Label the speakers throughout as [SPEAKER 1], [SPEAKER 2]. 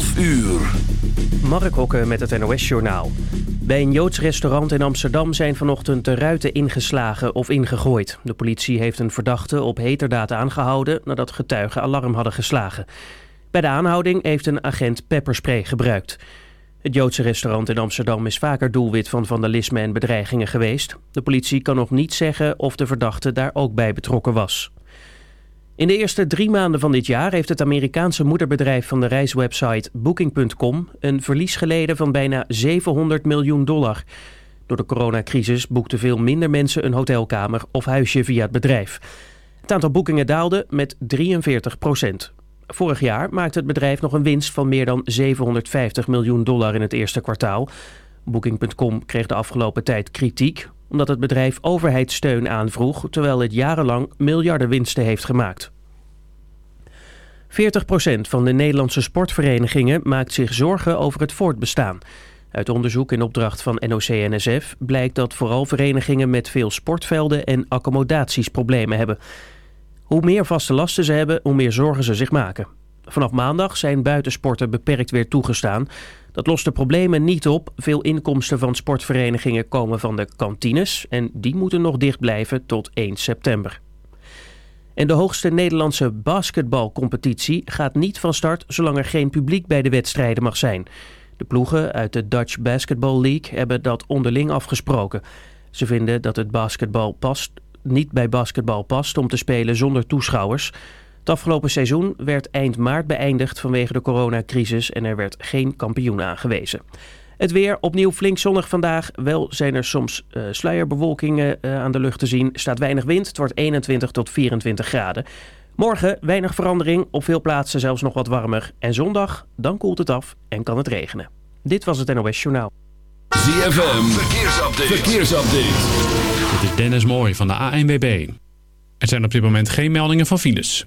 [SPEAKER 1] 12 uur.
[SPEAKER 2] Mark Hokke met het NOS Journaal. Bij een Joods restaurant in Amsterdam zijn vanochtend de ruiten ingeslagen of ingegooid. De politie heeft een verdachte op heterdaad aangehouden nadat getuigen alarm hadden geslagen. Bij de aanhouding heeft een agent pepperspray gebruikt. Het Joodse restaurant in Amsterdam is vaker doelwit van vandalisme en bedreigingen geweest. De politie kan nog niet zeggen of de verdachte daar ook bij betrokken was. In de eerste drie maanden van dit jaar heeft het Amerikaanse moederbedrijf van de reiswebsite Booking.com een verlies geleden van bijna 700 miljoen dollar. Door de coronacrisis boekten veel minder mensen een hotelkamer of huisje via het bedrijf. Het aantal boekingen daalde met 43 procent. Vorig jaar maakte het bedrijf nog een winst van meer dan 750 miljoen dollar in het eerste kwartaal. Booking.com kreeg de afgelopen tijd kritiek omdat het bedrijf overheidssteun aanvroeg terwijl het jarenlang miljarden winsten heeft gemaakt. 40% van de Nederlandse sportverenigingen maakt zich zorgen over het voortbestaan. Uit onderzoek in opdracht van NOC-NSF blijkt dat vooral verenigingen met veel sportvelden en accommodaties problemen hebben. Hoe meer vaste lasten ze hebben, hoe meer zorgen ze zich maken. Vanaf maandag zijn buitensporten beperkt weer toegestaan. Dat lost de problemen niet op. Veel inkomsten van sportverenigingen komen van de kantines en die moeten nog dicht blijven tot 1 september. En de hoogste Nederlandse basketbalcompetitie gaat niet van start zolang er geen publiek bij de wedstrijden mag zijn. De ploegen uit de Dutch Basketball League hebben dat onderling afgesproken. Ze vinden dat het basketbal past, niet bij basketbal past om te spelen zonder toeschouwers. Het afgelopen seizoen werd eind maart beëindigd vanwege de coronacrisis en er werd geen kampioen aangewezen. Het weer opnieuw flink zonnig vandaag. Wel zijn er soms uh, sluierbewolkingen uh, aan de lucht te zien. Staat weinig wind. Het wordt 21 tot 24 graden. Morgen weinig verandering. Op veel plaatsen zelfs nog wat warmer. En zondag, dan koelt het af en kan het regenen. Dit was het NOS Journaal.
[SPEAKER 1] ZFM, verkeersupdate. verkeersupdate.
[SPEAKER 3] Dit is Dennis Mooij van de ANWB. Er zijn op dit moment geen meldingen van files.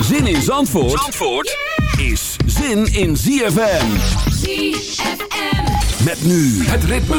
[SPEAKER 1] Zin in Zandvoort, Zandvoort is zin in ZFM.
[SPEAKER 4] ZFM.
[SPEAKER 1] Met nu het ritme.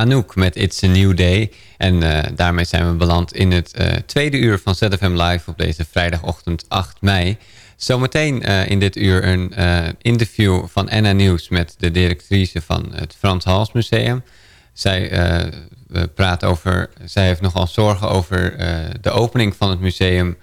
[SPEAKER 5] Anouk met It's a New Day. En eh, daarmee zijn we beland in het eh, tweede uur van ZFM Live op deze vrijdagochtend 8 mei. Zometeen eh, in dit uur een interview van Anna Nieuws met de directrice van het Frans Hals Museum. Zij praten over, zij heeft nogal zorgen over de opening van het museum.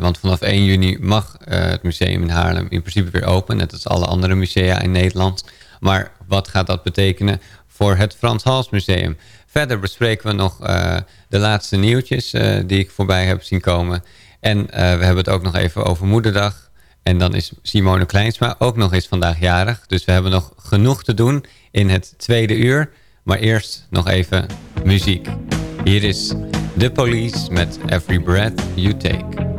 [SPEAKER 5] Want vanaf 1 juni mag het museum in Haarlem in principe weer open. Net als alle andere musea in Nederland. Maar wat gaat dat betekenen voor het Frans Hals Museum? Verder bespreken we nog eh, de laatste nieuwtjes eh, die ik voorbij heb zien komen. En eh, we hebben het ook nog even over Moederdag. En dan is Simone Kleinsma ook nog eens vandaag jarig. Dus we hebben nog genoeg te doen in het tweede uur. Maar eerst nog even muziek. Hier is The Police met Every Breath You Take.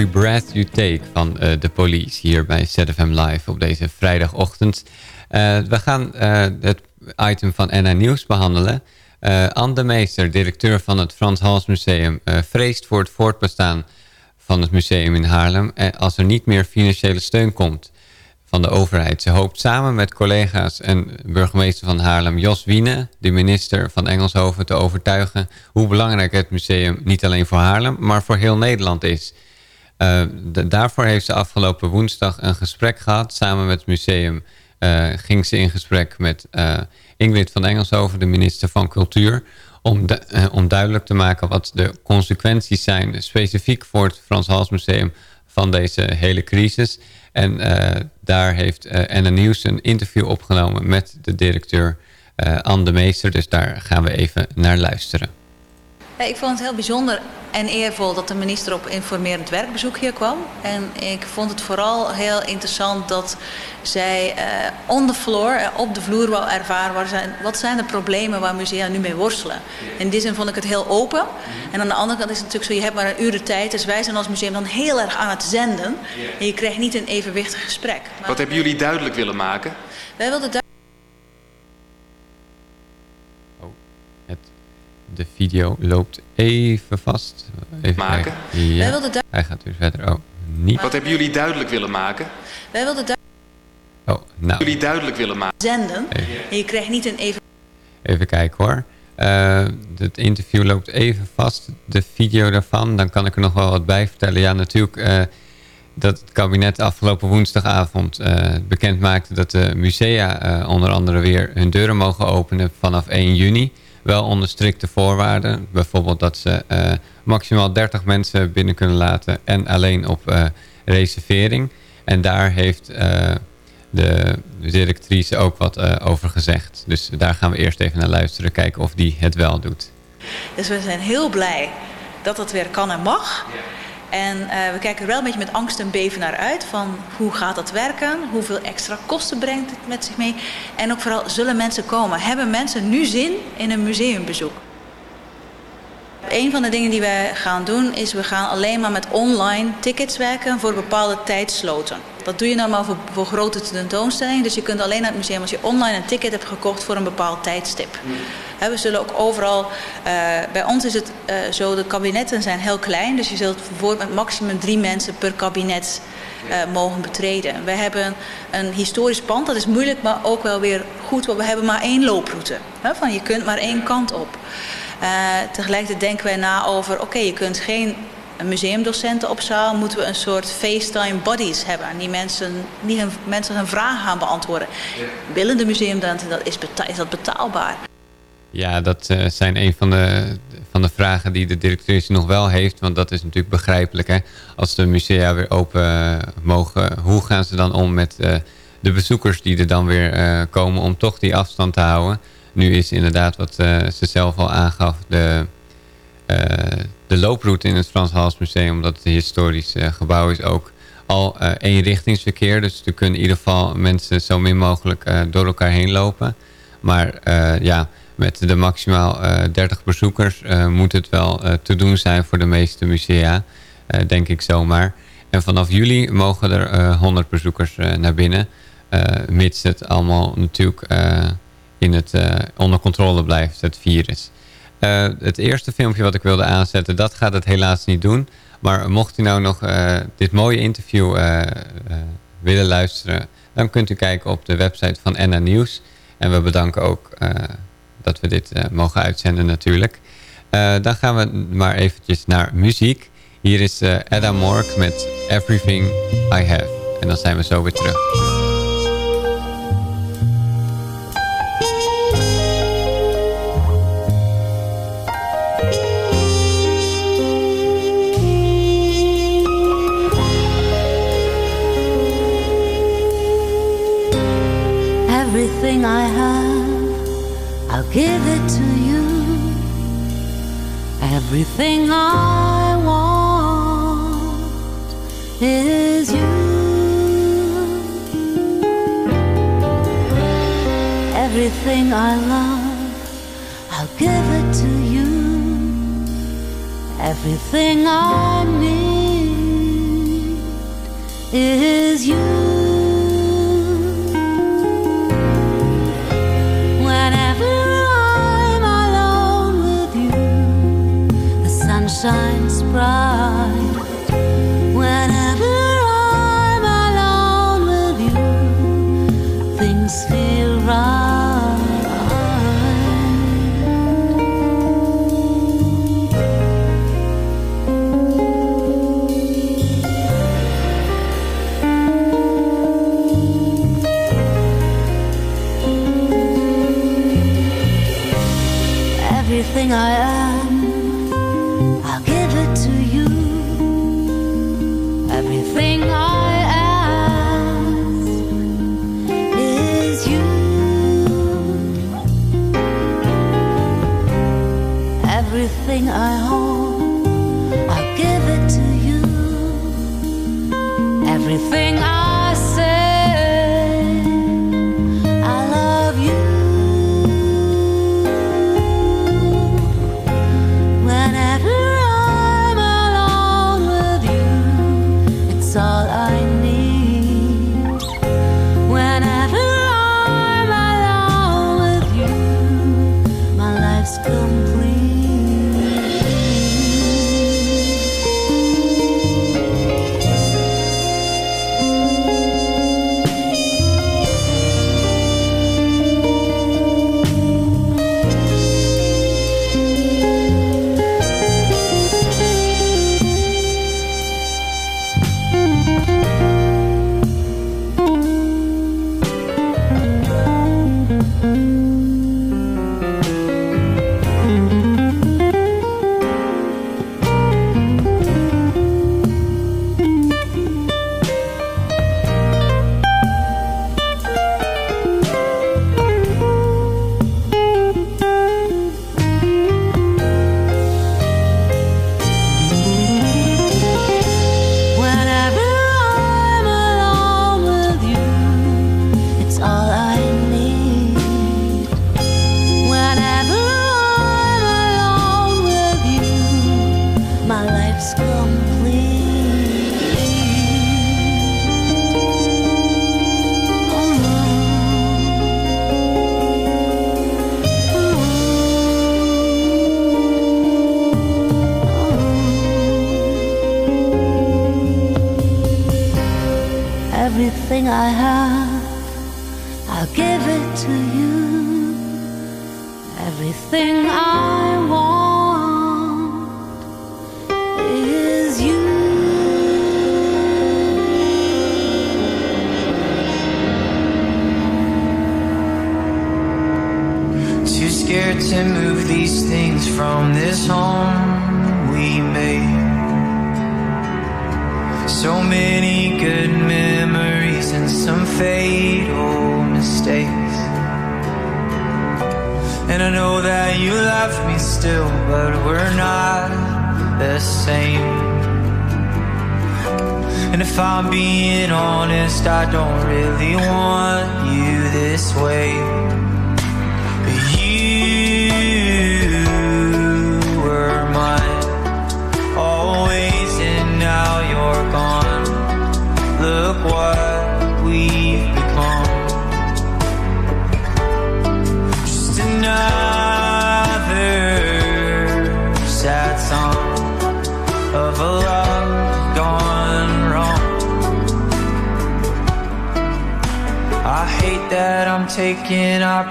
[SPEAKER 6] Every Breath You Take
[SPEAKER 5] van eh, de police hier bij ZFM Live op deze vrijdagochtend. Eh, we gaan eh, het item van NA Nieuws behandelen.
[SPEAKER 6] Eh Anne de Meester, directeur van het Frans Hals Museum, vreest voor het voortbestaan van het museum in Haarlem als er niet meer financiële steun komt van de overheid. Ze hoopt samen met collega's en burgemeester van Haarlem, Jos Wiene, de minister van Engelshoven, te overtuigen hoe belangrijk het museum niet alleen voor Haarlem, maar voor heel Nederland is. Eh, de- daarvoor heeft ze afgelopen woensdag een gesprek gehad. Samen met het museum eh, ging ze in gesprek met eh, Ingrid van Engelshoven, de minister van Cultuur. Om, eh, om duidelijk te maken wat de consequenties zijn, specifiek voor het Frans Hals Museum, van deze hele crisis. En daar heeft eh NN Nieuws een interview opgenomen met de directeur eh Anne de Meester. Dus daar gaan we even naar luisteren.
[SPEAKER 7] Ja, ik vond het heel bijzonder en eervol dat de minister op informerend werkbezoek hier kwam. En ik vond het vooral heel interessant dat zij eh on the floor, eh, op de vloer wou ervaren waar zijn, wat zijn de problemen waar musea nu mee worstelen. In die zin vond ik het heel open. En aan de andere kant is het natuurlijk zo, je hebt maar een uur de tijd. Dus wij zijn als museum dan heel erg aan het zenden. En je krijgt niet een evenwichtig gesprek. Maar
[SPEAKER 8] Wat hebben jullie duidelijk willen maken?
[SPEAKER 7] wij wilden
[SPEAKER 6] De video loopt even vast. Even
[SPEAKER 8] Maken.
[SPEAKER 6] kijken. Ja,
[SPEAKER 7] Wij wilden daar-
[SPEAKER 6] hij gaat weer verder. Oh, niet.
[SPEAKER 8] Wat hebben jullie duidelijk willen maken?
[SPEAKER 7] wij wilden daar
[SPEAKER 6] Oh, nou,
[SPEAKER 8] Jullie duidelijk willen maken.
[SPEAKER 7] zenden. En je krijgt niet een even
[SPEAKER 6] even kijken hoor. Eh, het interview loopt even vast. De video daarvan, dan kan ik er nog wel wat bij vertellen. Ja, natuurlijk eh, dat het kabinet afgelopen woensdagavond eh, bekend maakte... dat de musea eh, onder andere weer hun deuren mogen openen vanaf 1 juni. Wel onder strikte voorwaarden. Bijvoorbeeld dat ze eh, maximaal 30 mensen binnen kunnen laten... en alleen op eh, reservering. En daar heeft... eh, de directrice ook wat over gezegd. Dus daar gaan we eerst even naar luisteren, kijken of die het wel doet.
[SPEAKER 7] Dus we zijn heel blij dat het weer kan en mag. En eh, we kijken er wel een beetje met angst en beven naar uit. Van hoe gaat dat werken? Hoeveel extra kosten brengt het met zich mee? En ook vooral, zullen mensen komen? Hebben mensen nu zin in een museumbezoek? Een van de dingen die wij gaan doen is we gaan alleen maar met online tickets werken voor bepaalde tijdsloten. Dat doe je normaal voor, voor grote tentoonstellingen. Dus je kunt alleen naar het museum als je online een ticket hebt gekocht voor een bepaald tijdstip. Hè, we zullen ook overal, eh, bij ons is het eh, zo, de kabinetten zijn heel klein. Dus je zult bijvoorbeeld met maximum drie mensen per kabinet eh, mogen betreden. We hebben een historisch pand, dat is moeilijk, maar ook wel weer goed. Want we hebben maar één looproute. Hè, van je kunt maar één kant op. Eh, tegelijkertijd denken wij na over, oké, je kunt geen museumdocenten op zaal, moeten we een soort FaceTime buddies hebben. Die mensen, die hun, mensen hun vragen gaan beantwoorden. Willen de museumdocenten, dat is, is dat betaalbaar?
[SPEAKER 6] Ja, dat eh, zijn een van de, van de vragen die de directrice nog wel heeft. Want dat is natuurlijk begrijpelijk. Hè? Als de musea weer open eh, mogen, hoe gaan ze dan om met eh, de bezoekers die er dan weer eh, komen om toch die afstand te houden? Nu is inderdaad wat eh, ze zelf al aangaf, de, eh, de looproute in het Frans Hals Museum, omdat het een historisch eh, gebouw is, ook al eenrichtingsverkeer. Dus er kunnen in ieder geval mensen zo min mogelijk door elkaar heen lopen. Maar ja, met de maximaal eh 30 bezoekers moet het wel te doen zijn voor de meeste musea, denk ik zomaar. En vanaf juli mogen er eh 100 bezoekers naar binnen, mits het allemaal natuurlijk in het, eh, onder controle blijft, het virus. Eh, het eerste filmpje wat ik wilde aanzetten, dat gaat het helaas niet doen. Maar mocht u nou nog eh, dit mooie interview willen luisteren, dan kunt u kijken op de website van NA Nieuws. En we bedanken ook dat we dit mogen uitzenden natuurlijk. Dan gaan we maar eventjes naar muziek. Hier is Adam Mork met Everything I Have. En dan zijn we zo weer terug.
[SPEAKER 9] Everything I have, I'll give it to you. Everything I want is you. Everything I love, I'll give it to you. Everything I need is you. Shines bright.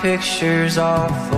[SPEAKER 10] Pictures off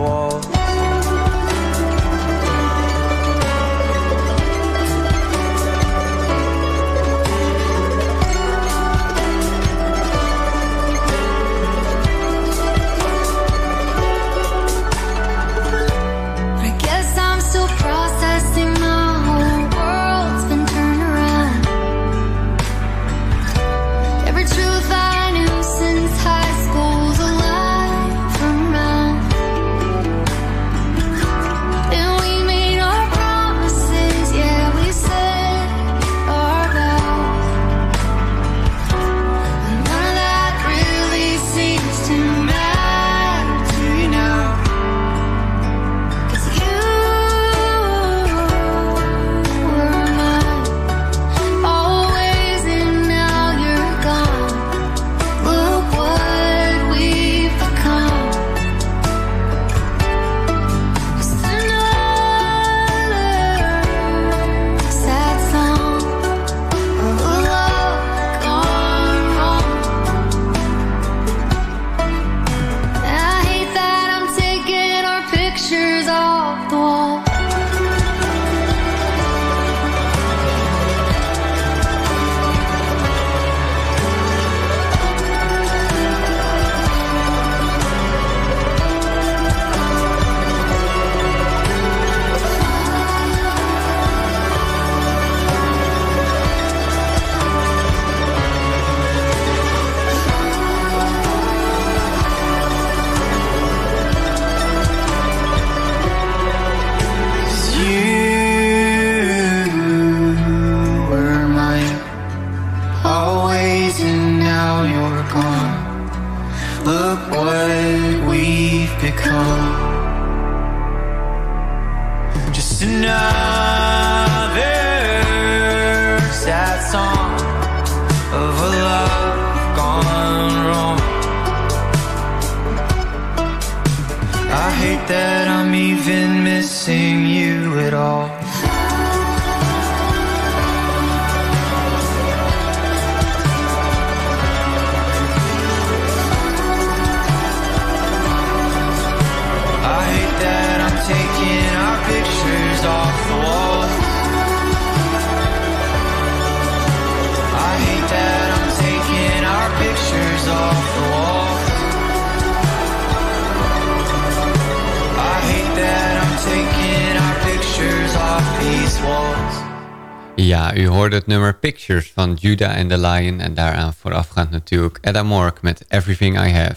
[SPEAKER 6] van Judah and the Lion. En daaraan voorafgaand natuurlijk Edda Mork met Everything I Have.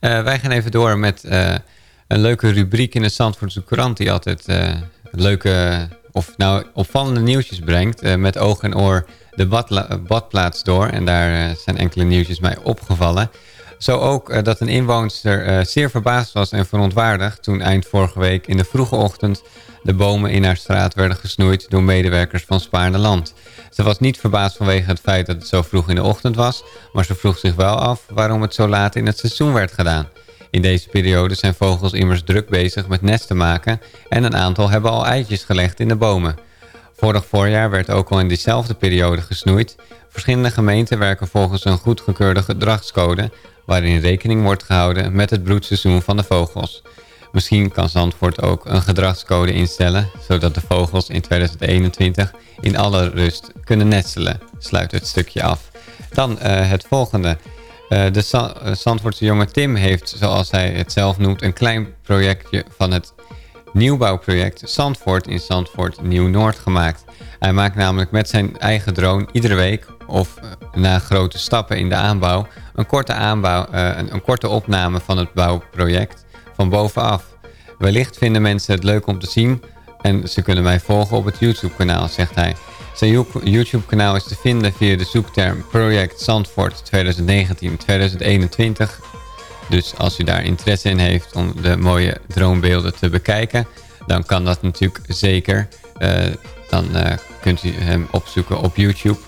[SPEAKER 6] Eh, wij gaan even door met eh, een leuke rubriek in de Zandvoortse Courant... die altijd eh, leuke, of nou opvallende nieuwtjes brengt. met oog en oor de badplaats door. En daar zijn enkele nieuwtjes mij opgevallen. Zo ook eh, dat een inwoonster eh, zeer verbaasd was en verontwaardigd... toen eind vorige week in de vroege ochtend de bomen in haar straat werden gesnoeid door medewerkers van Spaarne Land. Ze was niet verbaasd vanwege het feit dat het zo vroeg in de ochtend was, maar ze vroeg zich wel af waarom het zo laat in het seizoen werd gedaan. In deze periode zijn vogels immers druk bezig met nesten maken en een aantal hebben al eitjes gelegd in de bomen. Vorig voorjaar werd ook al in diezelfde periode gesnoeid. Verschillende gemeenten werken volgens een goedgekeurde gedragscode waarin rekening wordt gehouden met het broedseizoen van de vogels. Misschien kan Zandvoort ook een gedragscode instellen, zodat de vogels in 2021 in alle rust kunnen nestelen. Sluit het stukje af. Dan eh, het volgende. Eh, de eh, Zandvoortse jongen Tim heeft, zoals hij het zelf noemt, een klein projectje van het nieuwbouwproject Zandvoort in Zandvoort Nieuw-Noord gemaakt. Hij maakt namelijk met zijn eigen drone iedere week of eh, na grote stappen in de aanbouw een korte, aanbouw, eh, een, een korte opname van het bouwproject van bovenaf. Wellicht vinden mensen het leuk om te zien en ze kunnen mij volgen op het YouTube-kanaal, zegt hij. Zijn You- YouTube-kanaal is te vinden via de zoekterm Project Zandvoort 2019-2021. Dus als u daar interesse in heeft om de mooie droombeelden te bekijken, dan kan dat natuurlijk zeker. Eh, dan kunt u hem opzoeken op YouTube.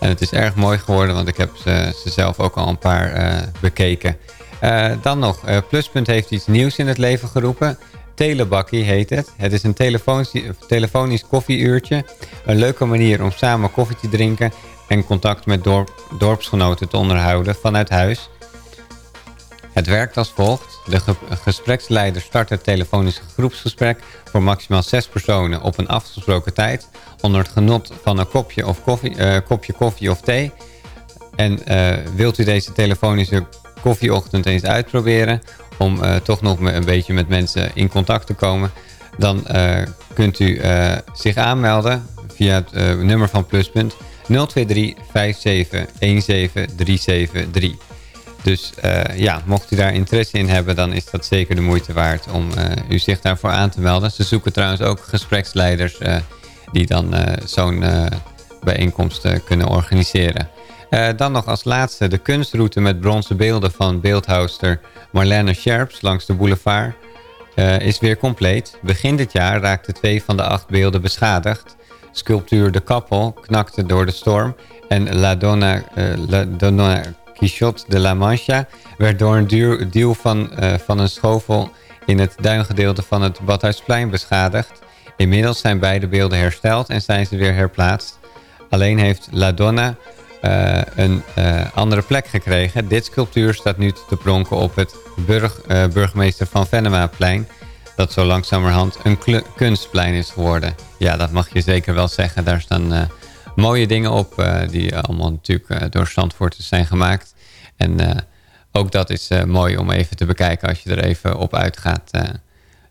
[SPEAKER 6] En het is erg mooi geworden, want ik heb ze, ze zelf ook al een paar eh, bekeken. Eh, dan nog, eh, Pluspunt heeft iets nieuws in het leven geroepen. Telebakkie heet het. Het is een telefonisch, telefonisch koffieuurtje. Een leuke manier om samen koffie te drinken en contact met dorp, dorpsgenoten te onderhouden vanuit huis. Het werkt als volgt. De ge- gespreksleider start het telefonische groepsgesprek voor maximaal zes personen op een afgesproken tijd. Onder het genot van een kopje, of koffie, eh, kopje koffie of thee. En eh, wilt u deze telefonische koffieochtend eens uitproberen... om eh, toch nog een beetje met mensen in contact te komen... dan kunt u zich aanmelden via het nummer van Pluspunt 023 57 17 373. Dus eh, ja, mocht u daar interesse in hebben, dan is dat zeker de moeite waard om eh, u zich daarvoor aan te melden. Ze zoeken trouwens ook gespreksleiders eh, die dan zo'n bijeenkomst eh, kunnen organiseren. Dan nog als laatste de kunstroute met bronzen beelden van beeldhouster Marlene Scherps langs de boulevard is weer compleet. Begin dit jaar raakten twee van de acht beelden beschadigd. Sculptuur De Kappel knakte door de storm en La Donna, Donna De la Mancha werd door een duw van, eh, van een schovel in het duingedeelte van het Badhuisplein beschadigd. Inmiddels zijn beide beelden hersteld en zijn ze weer herplaatst. Alleen heeft La Donna eh, een eh, andere plek gekregen. Dit sculptuur staat nu te pronken op het burg, burgemeester van Venemaplein. Dat zo langzamerhand een kunstplein is geworden. Ja, dat mag je zeker wel zeggen. Daar staan mooie dingen op eh, die allemaal natuurlijk eh, door Zandvoorters zijn gemaakt. En eh, ook dat is mooi om even te bekijken als je er even op uitgaat.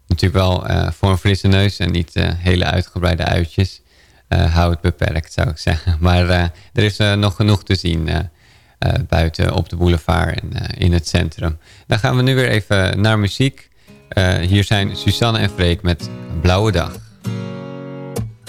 [SPEAKER 6] Natuurlijk wel voor een frisse neus en niet hele uitgebreide uitjes. Hou het beperkt, zou ik zeggen. Maar er is nog genoeg te zien buiten op de boulevard en in het centrum. Dan gaan we nu weer even naar muziek. Hier zijn Suzanne en Freek met Blauwe Dag.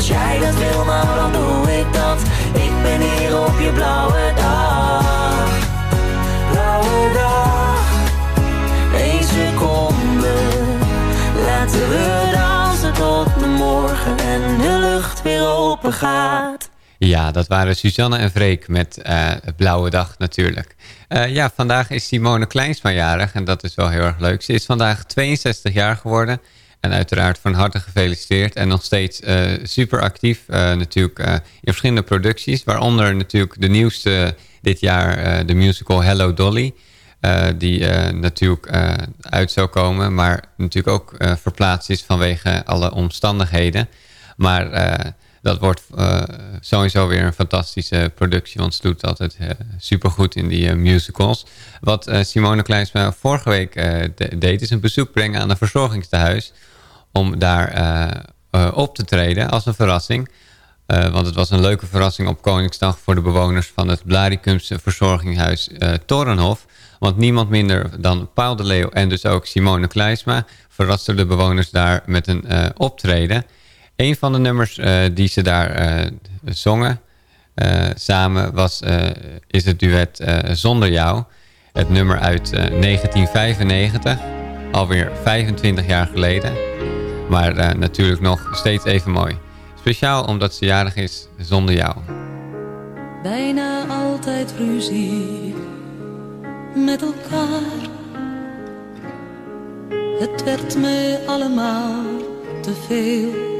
[SPEAKER 11] Als jij dat wil, nou dan doe ik dat. Ik ben hier op je blauwe dag. Blauwe dag. Eén seconde. Laten we dansen tot de morgen En de lucht weer open gaat.
[SPEAKER 6] Ja, dat waren Suzanne en Freek met eh, Blauwe Dag natuurlijk. Eh, ja, vandaag is Simone Kleinsma jarig en dat is wel heel erg leuk. Ze is vandaag 62 jaar geworden en uiteraard van harte gefeliciteerd. En nog steeds eh, super actief eh, natuurlijk eh, in verschillende producties. Waaronder natuurlijk de nieuwste dit jaar, de musical Hello Dolly. die natuurlijk uit zou komen, maar natuurlijk ook verplaatst is vanwege alle omstandigheden. Maar dat wordt eh, sowieso weer een fantastische productie, want ze doet altijd eh, supergoed in die eh, musicals. Wat Simone Kleinsma vorige week de- deed, is een bezoek brengen aan een verzorgingstehuis om daar op te treden als een verrassing. Want het was een leuke verrassing op Koningsdag voor de bewoners van het Blaricumse verzorginghuis Torenhof. Want niemand minder dan Paul de Leeuw en dus ook Simone Kleinsma verrasten de bewoners daar met een optreden. Een van de nummers eh, die ze daar eh, zongen eh, samen was, is het duet Zonder Jou. Het nummer uit eh, 1995, alweer 25 jaar geleden. Maar natuurlijk nog steeds even mooi. Speciaal omdat ze jarig is zonder jou.
[SPEAKER 12] bijna altijd ruzie met elkaar. Het werd me allemaal te veel.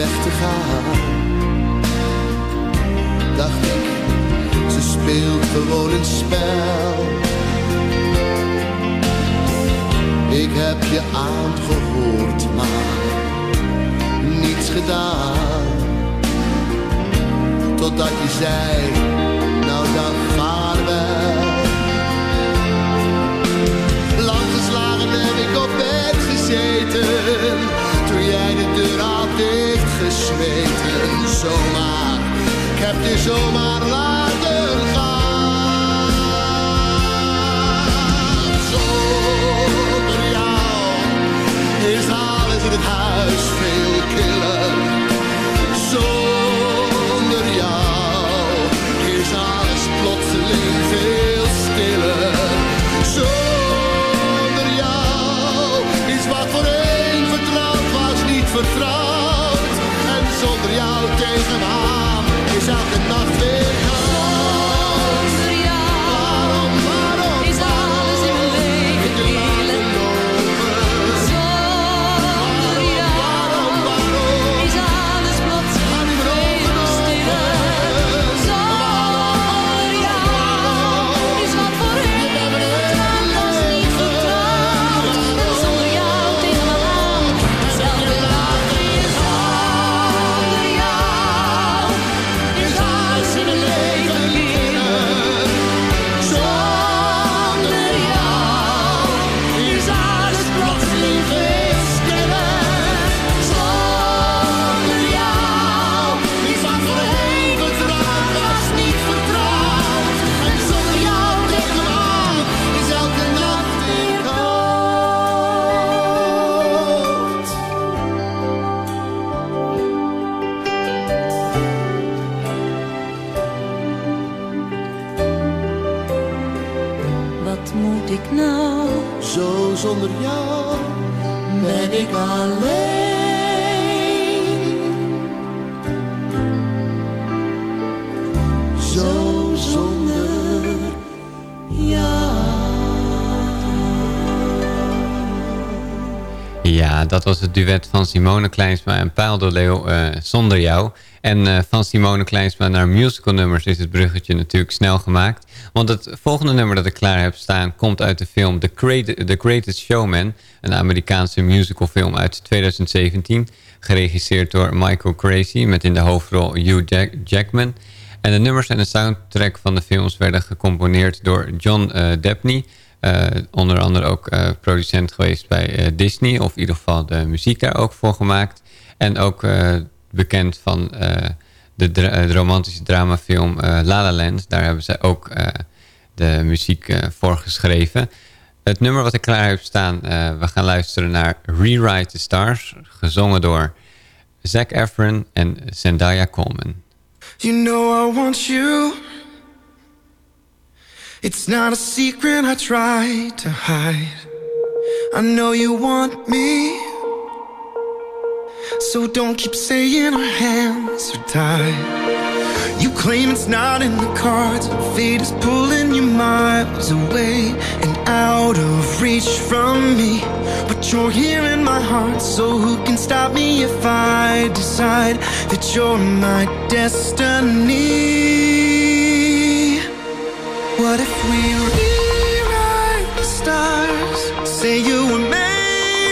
[SPEAKER 13] weg te gaan, dacht ik, ze speelt gewoon een spel. Ik heb je aangehoord, maar niets gedaan. Totdat je zei, nou dan vaarwel. zomaar, ik heb je zomaar laten gaan. Zonder jou is alles in het huis veel killer. Zonder jou is alles plotseling veel stiller.
[SPEAKER 14] Zonder jou is wat voor een vertrouwd
[SPEAKER 15] was niet vertrouwd tegenaan. Je zag de nacht
[SPEAKER 6] weer gaan. Ben ik Dat was het duet van Simone Kleinsma en Paul de Leeuw eh, zonder jou. En eh, van Simone Kleinsma naar musicalnummers is het bruggetje natuurlijk snel gemaakt. Want het volgende nummer dat ik klaar heb staan komt uit de film The, Great- The Greatest Showman. Een Amerikaanse musicalfilm uit 2017. Geregisseerd door Michael Crazy met in de hoofdrol Hugh Jack- Jackman. En de nummers en de soundtrack van de films werden gecomponeerd door John eh Debney... Eh, onder andere ook eh, producent geweest bij eh, Disney. Of in ieder geval de muziek daar ook voor gemaakt. En ook bekend van de, de romantische dramafilm La La Land. Daar hebben zij ook de muziek voor geschreven. Het nummer wat ik klaar heb staan, we gaan luisteren naar Rewrite the Stars. Gezongen door Zac Efron en Zendaya Coleman.
[SPEAKER 16] You know I want you. It's not a secret I try to hide. I know you want me. So don't keep saying our hands are tied. You claim it's not in the cards. Fate is pulling you miles away and out of reach from me. But you're here in my heart, so who can stop me if I decide that you're my destiny?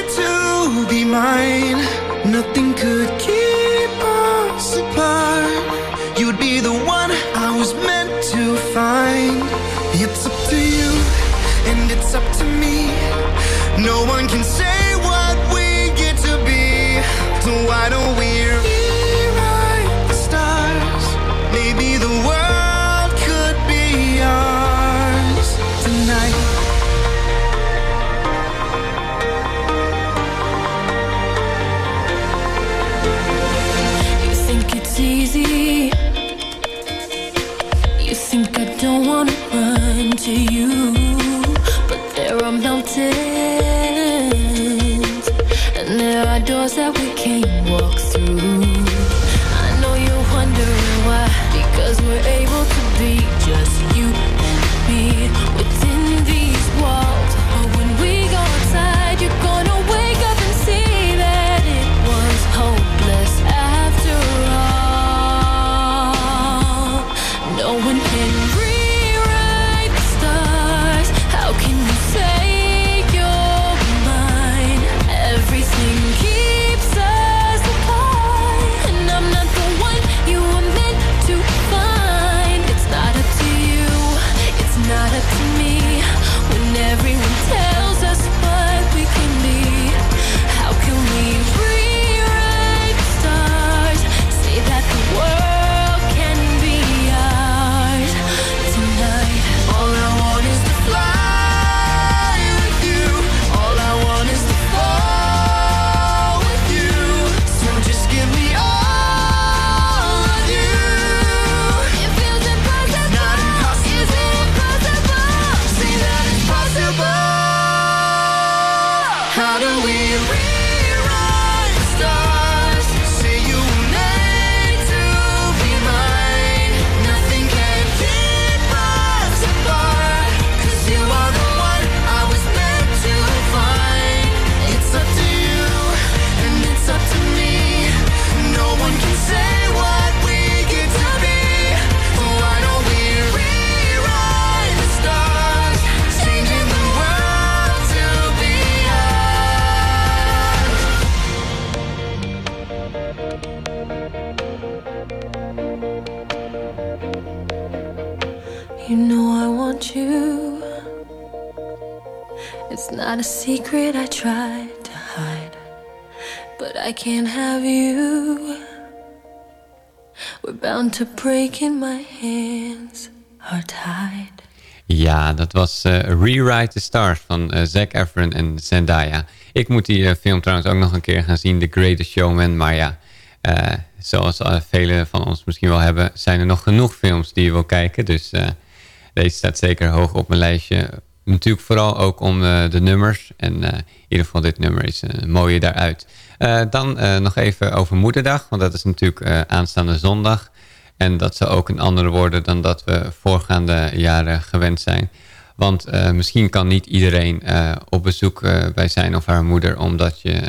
[SPEAKER 16] It's up to be mine. Nothing could keep us apart. You'd be the one I was meant to find. It's up to you, and it's up to me. No one can say to
[SPEAKER 14] you. How do we It's not a secret I to hide, but I can't have you. We're bound to break in my hands tied.
[SPEAKER 6] Ja, dat was eh, Rewrite the Stars van eh, Zac Efron en Zendaya. Ik moet die eh, film trouwens ook nog een keer gaan zien, The Greatest Showman. Maar ja, zoals uh, velen van ons misschien wel hebben, zijn er nog genoeg films die je wil kijken. Dus deze staat zeker hoog op mijn lijstje. natuurlijk vooral ook om eh, de nummers. En eh, in ieder geval dit nummer is een mooie daaruit. Eh, dan eh, nog even over Moederdag, want dat is natuurlijk eh, aanstaande zondag. En dat zou ook een andere worden dan dat we voorgaande jaren gewend zijn. Want eh, misschien kan niet iedereen eh, op bezoek eh, bij zijn of haar moeder, omdat, je,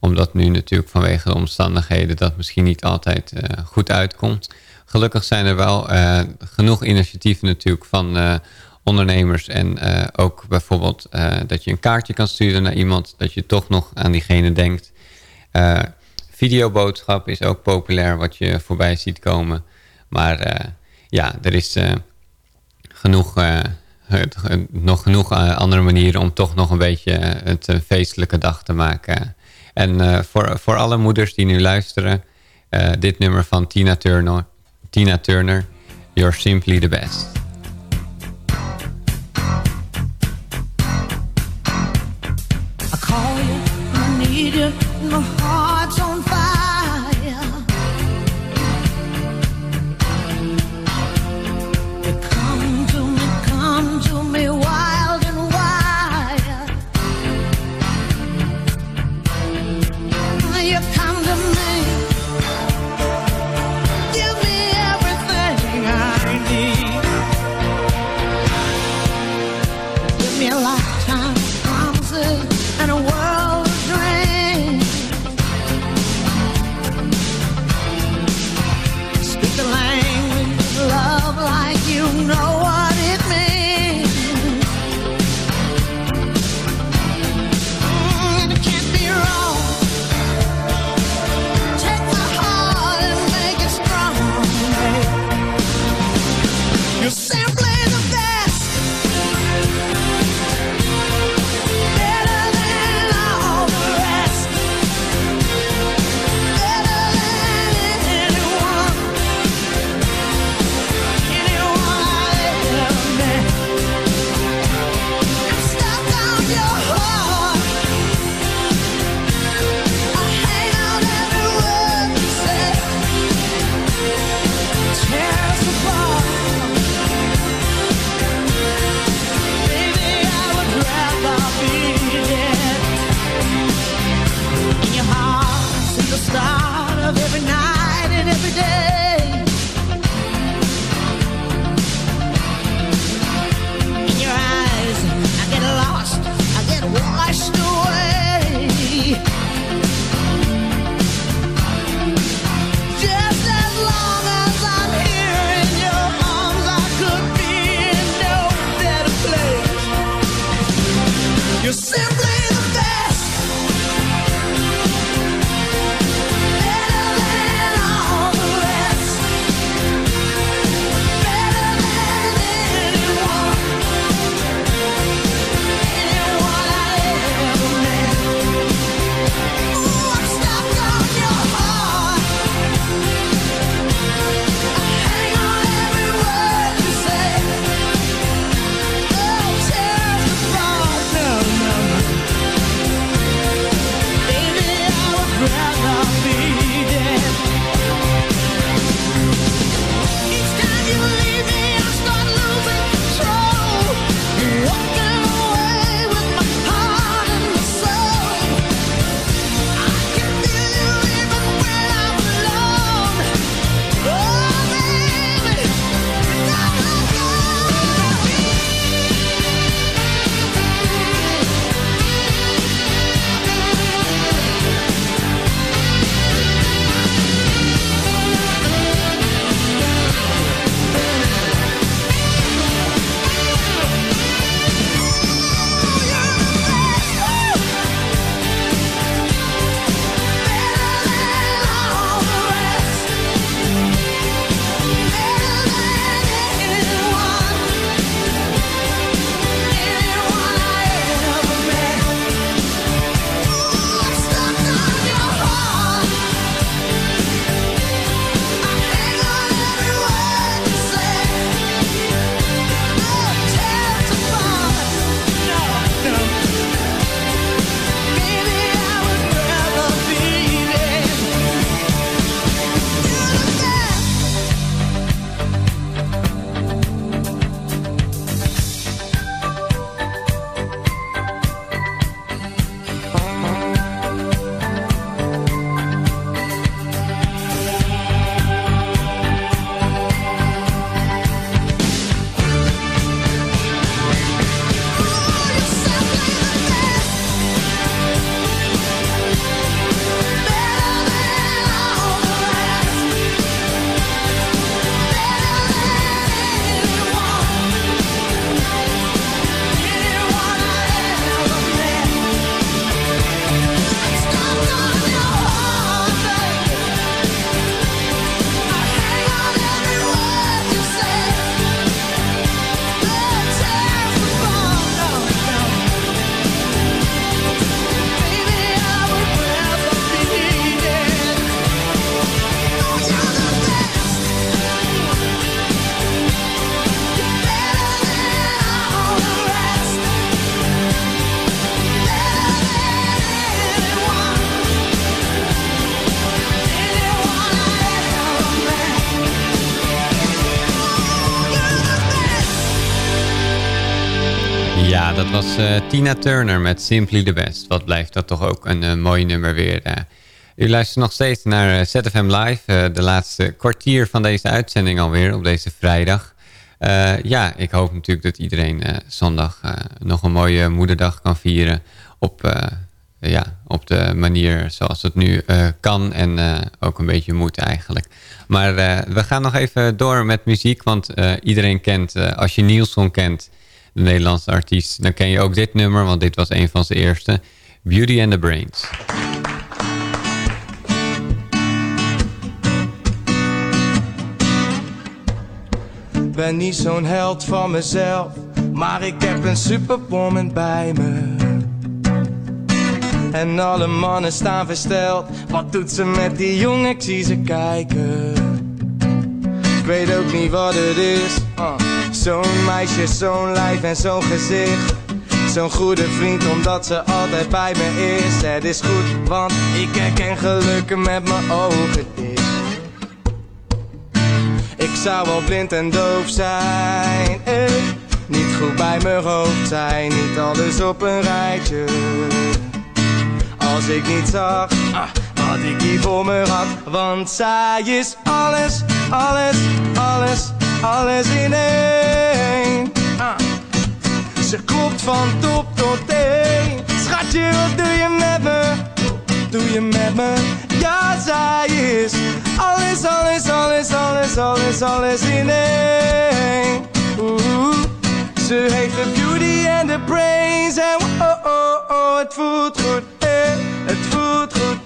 [SPEAKER 6] omdat nu natuurlijk vanwege de omstandigheden dat misschien niet altijd eh, goed uitkomt. Gelukkig zijn er wel eh, genoeg initiatieven natuurlijk van eh, ondernemers en eh, ook bijvoorbeeld dat je een kaartje kan sturen naar iemand, dat je toch nog aan diegene denkt. Videoboodschap is ook populair wat je voorbij ziet komen. Maar ja, er is genoeg, nog genoeg andere manieren om toch nog een beetje het een feestelijke dag te maken. En voor, voor alle moeders die nu luisteren, dit nummer van Tina Turner, Tina Turner, You're Simply the Best.
[SPEAKER 17] I call you, I need you, my heart's
[SPEAKER 6] Tina Turner met Simply the Best. Wat blijft dat toch ook een eh, mooi nummer weer. eh. u luistert nog steeds naar eh, ZFM Live. de laatste kwartier van deze uitzending alweer op deze vrijdag. Ja, ik hoop natuurlijk dat iedereen zondag nog een mooie moederdag kan vieren. Op, ja, op de manier zoals het nu kan en ook een beetje moet eigenlijk. Maar we gaan nog even door met muziek. Want iedereen kent, als je Nielsen kent, de Nederlandse artiest... dan ken je ook dit nummer, want dit was een van zijn eerste. Beauty and the Brains.
[SPEAKER 18] Ben niet zo'n held van mezelf, maar ik heb een superwoman bij me. En alle mannen staan versteld. Wat doet ze met die jongen? Ik zie ze kijken. Ik weet ook niet wat het is. Uh, zo'n meisje, zo'n lijf en zo'n gezicht. Zo'n goede vriend, omdat ze altijd bij me is. Het is goed, want ik herken gelukken met mijn ogen dicht. Ik zou wel blind en doof zijn. Eh, niet goed bij mijn hoofd zijn, niet alles op een rijtje. Als ik niet zag ah, ik hier voor me had. Want zij is alles, alles, alles, alles in één. Ah. Ze klopt van top tot teen. Schatje, wat doe je met me? Doe je met me? Ja, zij is alles, alles, alles, alles, alles, alles in één. Oeh, ze heeft de beauty en de brains en oh, oh, oh, het voelt goed, eh, het voelt goed.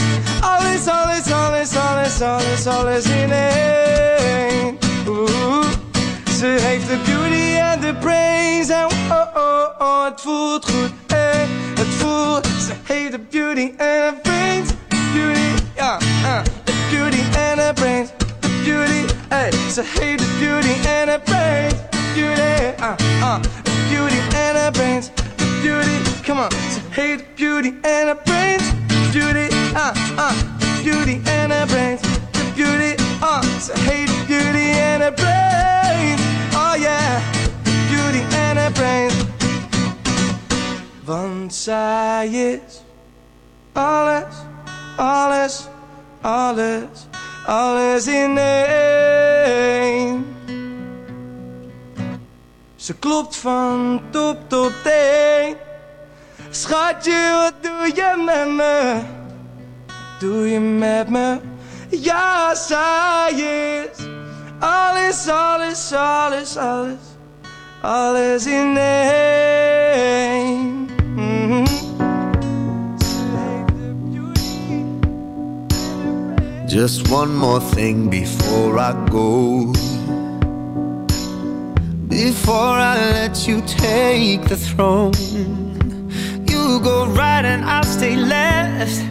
[SPEAKER 18] alles, alles, alles, alles, alles in één. Oeh. Ze heeft de beauty en de brains en oh, oh, oh, het voelt goed, eh, het voelt. Ze heeft de beauty en de brains, beauty, ja, uh, de beauty en de brains, de beauty, hey. Ze heeft de beauty en de brains, beauty, uh, uh, the beauty and the brains, the beauty, come on. Ze heeft de beauty and the brains, beauty, uh, uh, the beauty and the brains, the beauty, uh. Heeft de beauty and the brains, oh yeah, beauty and the brains. Want zij is alles, alles, alles, alles in één. Ze klopt van top tot teen. Schatje, wat doe je met me? Je met me? Ja, zij is alles, alles, alles, alles, alles in één. Mhm.
[SPEAKER 19] Just one more thing before I go. Before I let you take the throne, you go right and I'll stay left.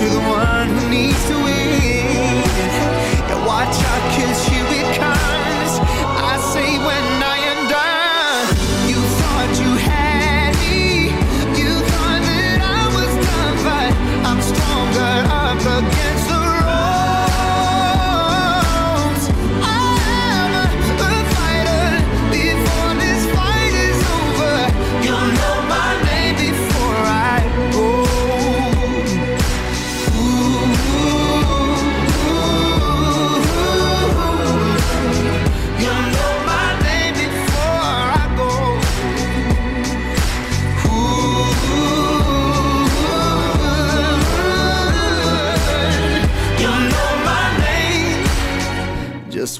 [SPEAKER 16] to the one who needs to win. Yeah, watch out, cause here it comes. I say when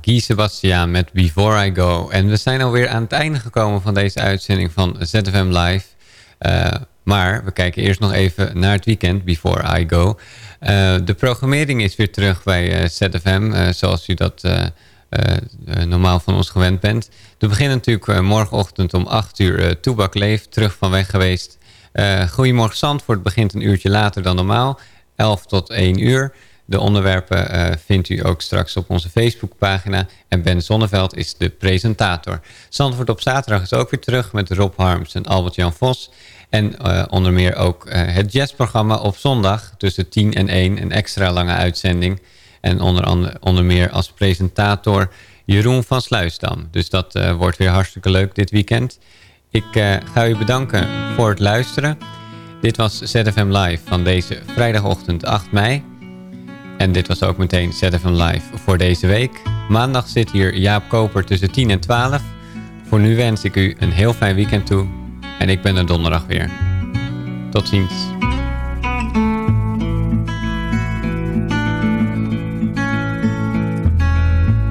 [SPEAKER 6] Guy Sebastiaan met Before I Go. En we zijn alweer aan het einde gekomen van deze uitzending van ZFM Live. Eh, maar we kijken eerst nog even naar het weekend, Before I Go. Eh, de programmering is weer terug bij eh, ZFM, zoals u dat normaal van ons gewend bent. We beginnen natuurlijk morgenochtend om 8 uur Toebak Leef, terug van weg geweest. Goedemorgen Zandvoort begint een uurtje later dan normaal, 11 tot 1 uur. De onderwerpen eh, vindt u ook straks op onze Facebookpagina. En Ben Zonneveld is de presentator. Zandvoort op zaterdag is ook weer terug met Rob Harms en Albert-Jan Vos. En eh, onder meer ook eh, het jazzprogramma op zondag tussen 10 en 1. Een extra lange uitzending. En onder, andere, onder meer als presentator Jeroen van Sluisdam. Dus dat wordt weer hartstikke leuk dit weekend. Ik ga u bedanken voor het luisteren. Dit was ZFM Live van deze vrijdagochtend 8 mei. En dit was ook meteen ZFM Live voor deze week. Maandag zit hier Jaap Koper tussen 10 en 12. Voor nu wens ik u een heel fijn weekend toe. En ik ben er donderdag weer. Tot ziens.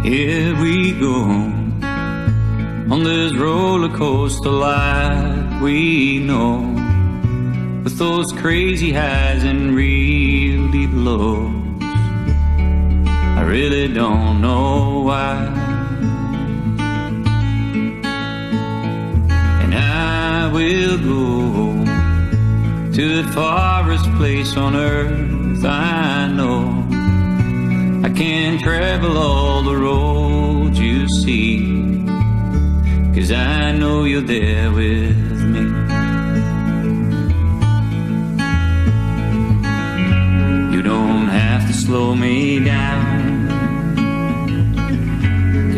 [SPEAKER 20] Here we go on this roller coaster life we know, with those crazy highs and real deep. Really don't know why. And I will go to the farthest place on earth I know. I can't travel all the roads you see, cause I know you're there with me. You don't have to slow me down,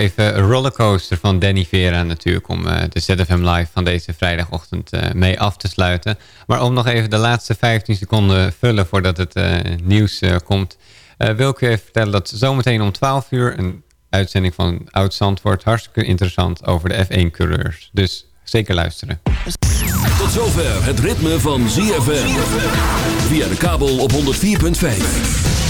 [SPEAKER 6] even rollercoaster van Danny Vera natuurlijk... om eh, de ZFM Live van deze vrijdagochtend eh, mee af te sluiten. Maar om nog even de laatste 15 seconden vullen voordat het eh, nieuws komt... wil ik u vertellen dat zometeen om 12 uur... een uitzending van Oud Zandvoort hartstikke interessant over de F1-coureurs. Dus zeker luisteren.
[SPEAKER 1] Tot zover het ritme van ZFM. Via de kabel op 104.5.